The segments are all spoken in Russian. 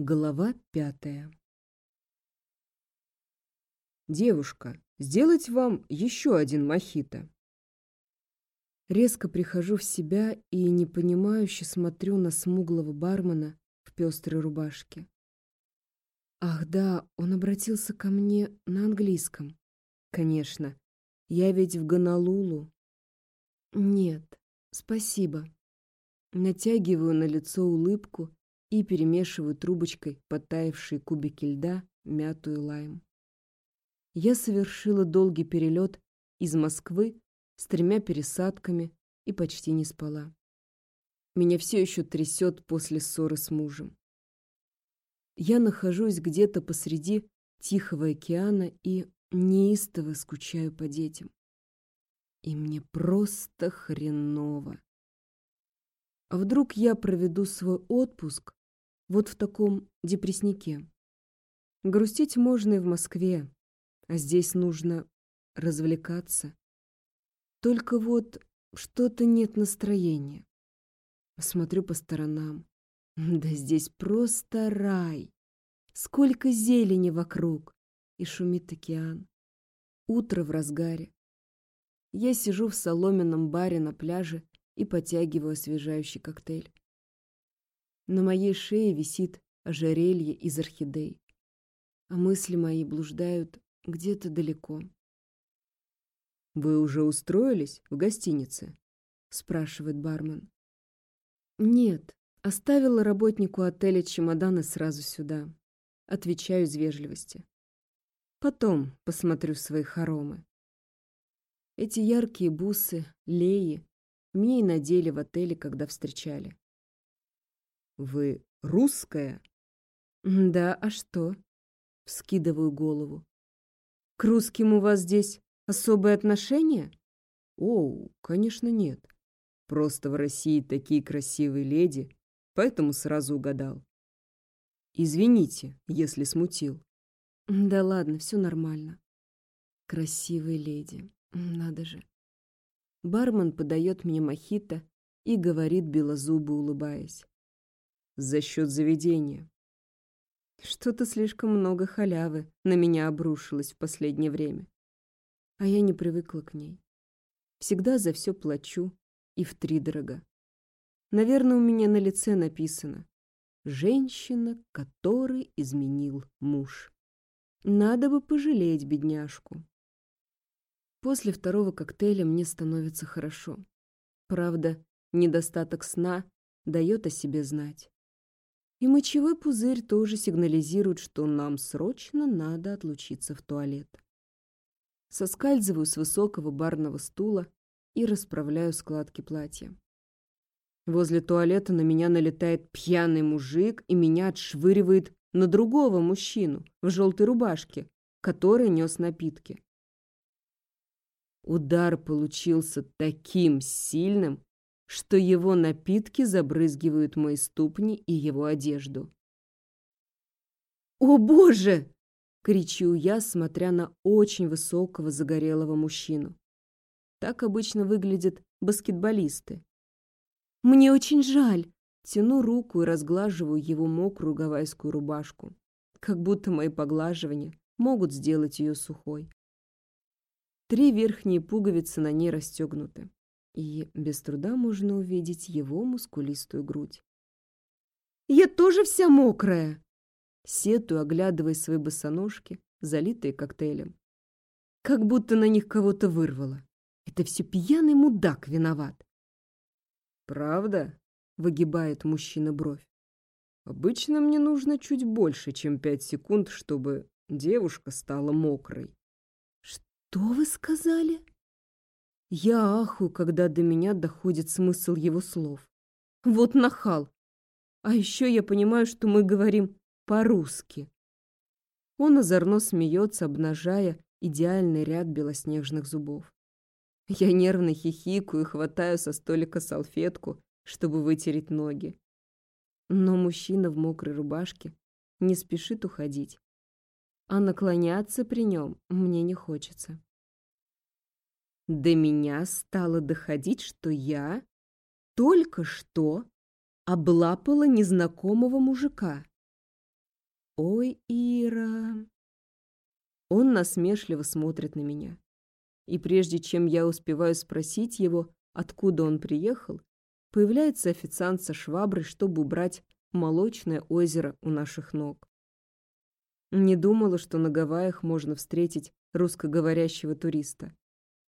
Глава пятая «Девушка, сделать вам еще один мохито?» Резко прихожу в себя и непонимающе смотрю на смуглого бармена в пестрой рубашке. Ах да, он обратился ко мне на английском. Конечно, я ведь в Гонолулу. Нет, спасибо. Натягиваю на лицо улыбку и перемешиваю трубочкой подтаявшие кубики льда, мяту и лайм. Я совершила долгий перелет из Москвы с тремя пересадками и почти не спала. Меня все еще трясет после ссоры с мужем. Я нахожусь где-то посреди Тихого океана и неистово скучаю по детям. И мне просто хреново. А вдруг я проведу свой отпуск вот в таком депресснике? Грустить можно и в Москве, а здесь нужно развлекаться. Только вот что-то нет настроения. Смотрю по сторонам. Да здесь просто рай. Сколько зелени вокруг. И шумит океан. Утро в разгаре. Я сижу в соломенном баре на пляже и потягиваю освежающий коктейль. На моей шее висит ожерелье из орхидей, а мысли мои блуждают где-то далеко. «Вы уже устроились в гостинице?» — спрашивает бармен. «Нет, оставила работнику отеля чемоданы сразу сюда». Отвечаю из вежливости. Потом посмотрю свои хоромы. Эти яркие бусы, леи, мне и надели в отеле, когда встречали. «Вы русская?» «Да, а что?» Вскидываю голову. «К русским у вас здесь особое отношение?» «О, конечно, нет. Просто в России такие красивые леди, поэтому сразу угадал. Извините, если смутил». «Да ладно, все нормально. Красивые леди, надо же». Бармен подает мне мохито и говорит белозубо, улыбаясь. «За счет заведения». Что-то слишком много халявы на меня обрушилось в последнее время. А я не привыкла к ней. Всегда за все плачу и втридорога. Наверное, у меня на лице написано «Женщина, который изменил муж». Надо бы пожалеть бедняжку. После второго коктейля мне становится хорошо. Правда, недостаток сна дает о себе знать. И мочевой пузырь тоже сигнализирует, что нам срочно надо отлучиться в туалет. Соскальзываю с высокого барного стула и расправляю складки платья. Возле туалета на меня налетает пьяный мужик и меня отшвыривает на другого мужчину в желтой рубашке, который нес напитки. Удар получился таким сильным, что его напитки забрызгивают мои ступни и его одежду. «О, Боже!» — кричу я, смотря на очень высокого загорелого мужчину. Так обычно выглядят баскетболисты. «Мне очень жаль!» Тяну руку и разглаживаю его мокрую гавайскую рубашку, как будто мои поглаживания могут сделать ее сухой. Три верхние пуговицы на ней расстегнуты и без труда можно увидеть его мускулистую грудь. «Я тоже вся мокрая!» Сетую, оглядывая свои босоножки, залитые коктейлем. Как будто на них кого-то вырвало. Это все пьяный мудак виноват. «Правда?» — выгибает мужчина бровь. «Обычно мне нужно чуть больше, чем пять секунд, чтобы девушка стала мокрой». «Что вы сказали?» Я аху, когда до меня доходит смысл его слов. Вот нахал. А еще я понимаю, что мы говорим по-русски. Он озорно смеется, обнажая идеальный ряд белоснежных зубов. Я нервно хихикаю и хватаю со столика салфетку, чтобы вытереть ноги. Но мужчина в мокрой рубашке не спешит уходить. А наклоняться при нем мне не хочется. До меня стало доходить, что я только что облапала незнакомого мужика. «Ой, Ира!» Он насмешливо смотрит на меня. И прежде чем я успеваю спросить его, откуда он приехал, появляется официант со шваброй, чтобы убрать молочное озеро у наших ног. Не думала, что на Гавайях можно встретить русскоговорящего туриста.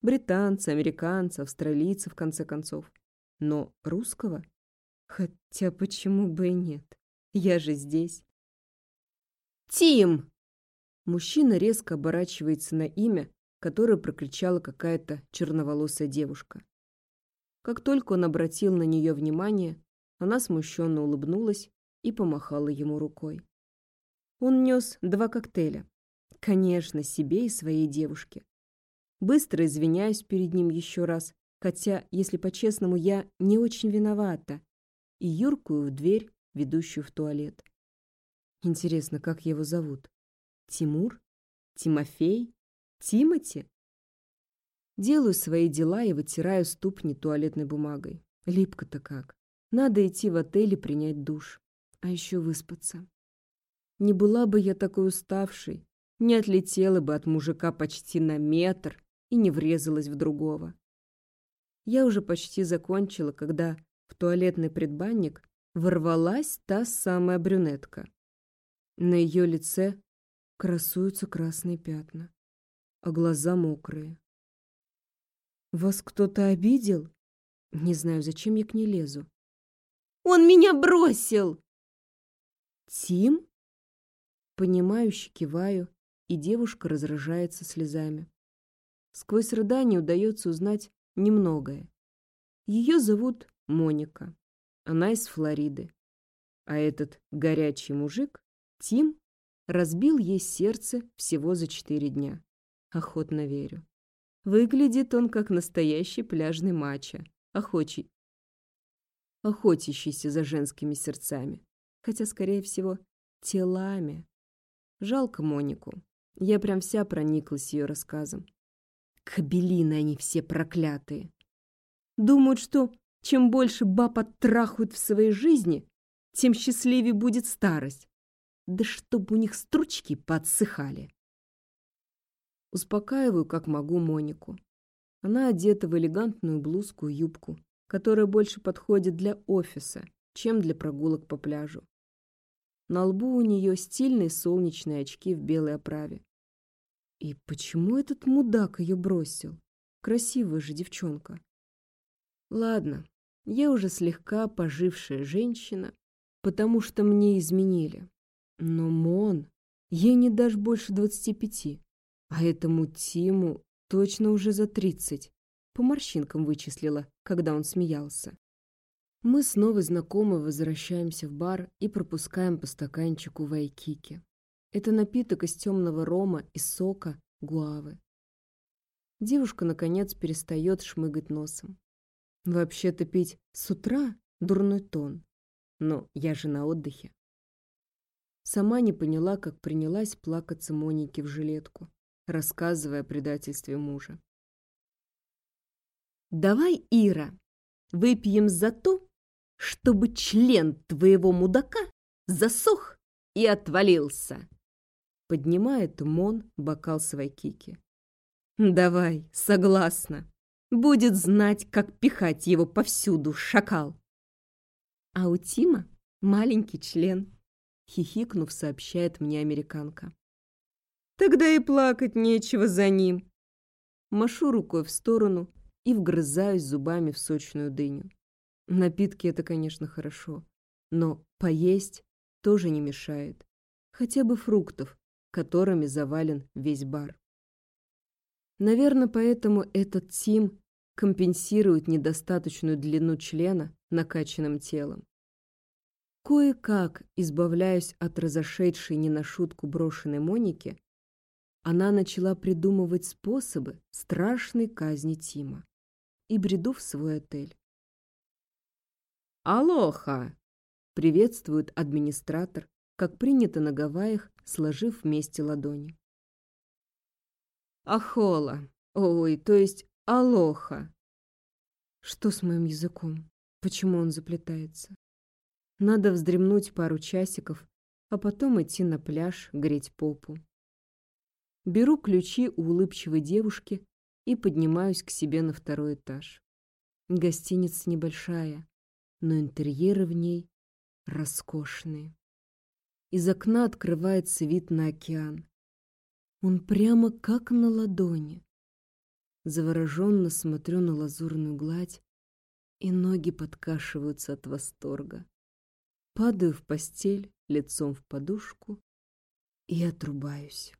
Британца, американца, австралийца, в конце концов. Но русского? Хотя почему бы и нет? Я же здесь. «Тим!» Мужчина резко оборачивается на имя, которое прокричала какая-то черноволосая девушка. Как только он обратил на нее внимание, она смущенно улыбнулась и помахала ему рукой. Он нес два коктейля. Конечно, себе и своей девушке. Быстро извиняюсь перед ним еще раз, хотя, если по-честному, я не очень виновата, и юркую в дверь, ведущую в туалет. Интересно, как его зовут? Тимур? Тимофей? Тимати? Делаю свои дела и вытираю ступни туалетной бумагой. Липко-то как. Надо идти в отель и принять душ. А еще выспаться. Не была бы я такой уставшей, не отлетела бы от мужика почти на метр и не врезалась в другого. Я уже почти закончила, когда в туалетный предбанник ворвалась та самая брюнетка. На ее лице красуются красные пятна, а глаза мокрые. «Вас кто-то обидел?» Не знаю, зачем я к ней лезу. «Он меня бросил!» «Тим?» Понимающе киваю, и девушка разражается слезами. Сквозь рыдание удается узнать немногое. Ее зовут Моника. Она из Флориды. А этот горячий мужик, Тим, Разбил ей сердце всего за четыре дня. Охотно верю. Выглядит он как настоящий пляжный мачо, охочий, охотящийся за женскими сердцами. Хотя, скорее всего, телами. Жалко Монику. Я прям вся прониклась ее рассказом. Кабелины они все проклятые. Думают, что чем больше баб оттрахают в своей жизни, тем счастливее будет старость. Да чтоб у них стручки подсыхали. Успокаиваю, как могу, Монику. Она одета в элегантную блузку и юбку, которая больше подходит для офиса, чем для прогулок по пляжу. На лбу у нее стильные солнечные очки в белой оправе. И почему этот мудак ее бросил? Красивая же девчонка. Ладно, я уже слегка пожившая женщина, потому что мне изменили. Но Мон, ей не дашь больше двадцати пяти, а этому Тиму точно уже за тридцать. По морщинкам вычислила, когда он смеялся. Мы снова знакомы возвращаемся в бар и пропускаем по стаканчику вайкики. Это напиток из темного рома и сока гуавы. Девушка, наконец, перестает шмыгать носом. Вообще-то пить с утра – дурной тон. Но я же на отдыхе. Сама не поняла, как принялась плакаться Монике в жилетку, рассказывая о предательстве мужа. «Давай, Ира, выпьем за то, чтобы член твоего мудака засох и отвалился!» Поднимает Мон бокал своей кики. «Давай, согласна. Будет знать, как пихать его повсюду, шакал!» А у Тима маленький член хихикнув, сообщает мне американка. Тогда и плакать нечего за ним. Машу рукой в сторону и вгрызаюсь зубами в сочную дыню. Напитки это, конечно, хорошо, но поесть тоже не мешает. Хотя бы фруктов, которыми завален весь бар. Наверное, поэтому этот Тим компенсирует недостаточную длину члена накачанным телом. Кое-как, избавляясь от разошедшей не на шутку брошенной Моники, она начала придумывать способы страшной казни Тима и бреду в свой отель. «Алоха!» — приветствует администратор, как принято на Гавайях, сложив вместе ладони. «Ахола! Ой, то есть алоха!» Что с моим языком? Почему он заплетается? Надо вздремнуть пару часиков, а потом идти на пляж греть попу. Беру ключи у улыбчивой девушки и поднимаюсь к себе на второй этаж. Гостиница небольшая, но интерьеры в ней роскошные. Из окна открывается вид на океан. Он прямо как на ладони. Завороженно смотрю на лазурную гладь, и ноги подкашиваются от восторга. Падаю в постель лицом в подушку и отрубаюсь.